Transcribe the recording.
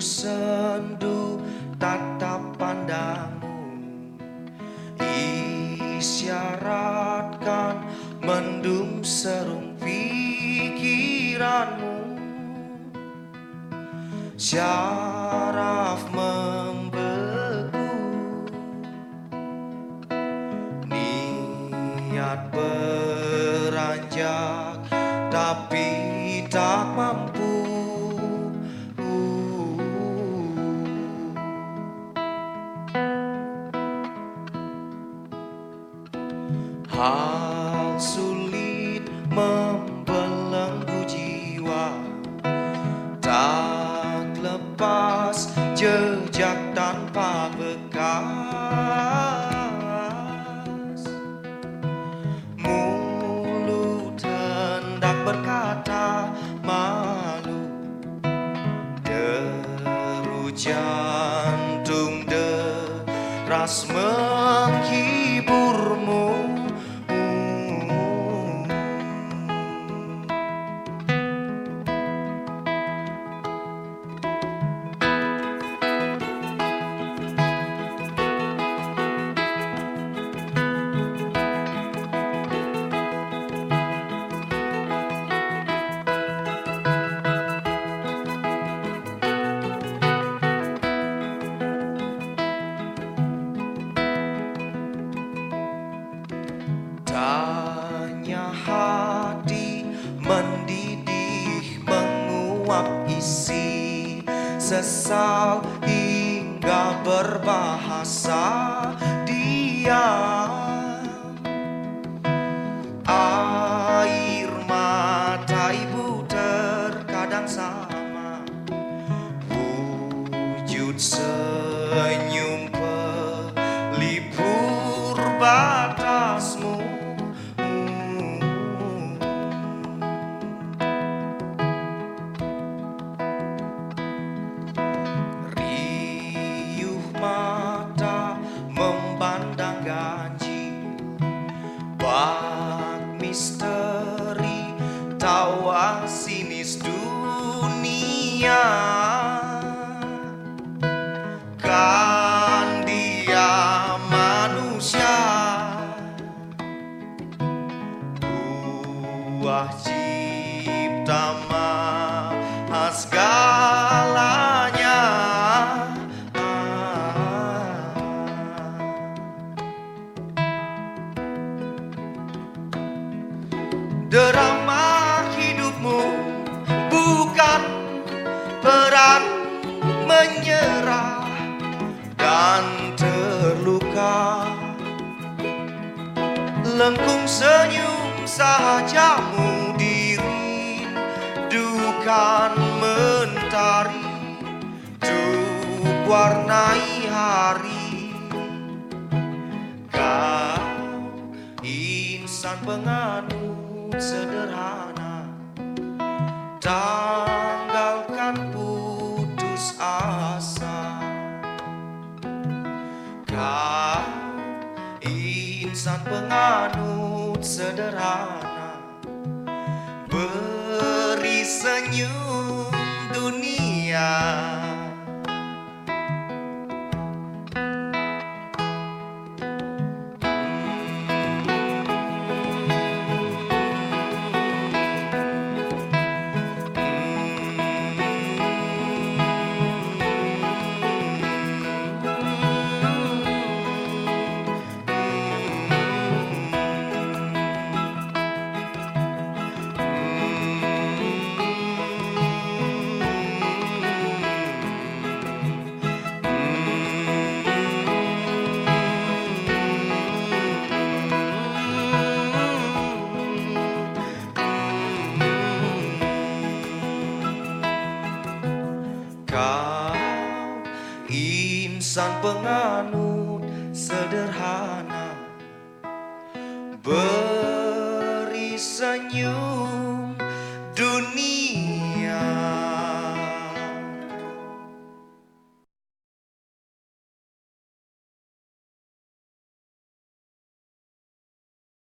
sendu tatap pandangmu Isyaratkan mendung serung pikiranmu. Syaraf membeku. Niat beranjak tapi Hal sulit membelenggu jiwa Tak lepas jejak tanpa Sesal hingga berbahasa diam Air mata ibu terkadang sama. Wujud senyum pelipur batasmu tawa sinis dunia. Kan dia manusia. Buah cipta maha Derama Lengkung senyum sahajamu dirindukan mentari Tuk warnai hari. Kau insan penganut sederhana Tanggalkan putus asa. Kau insan penganut sederhana Beri senyum insan penganut sederhana. Beri senyum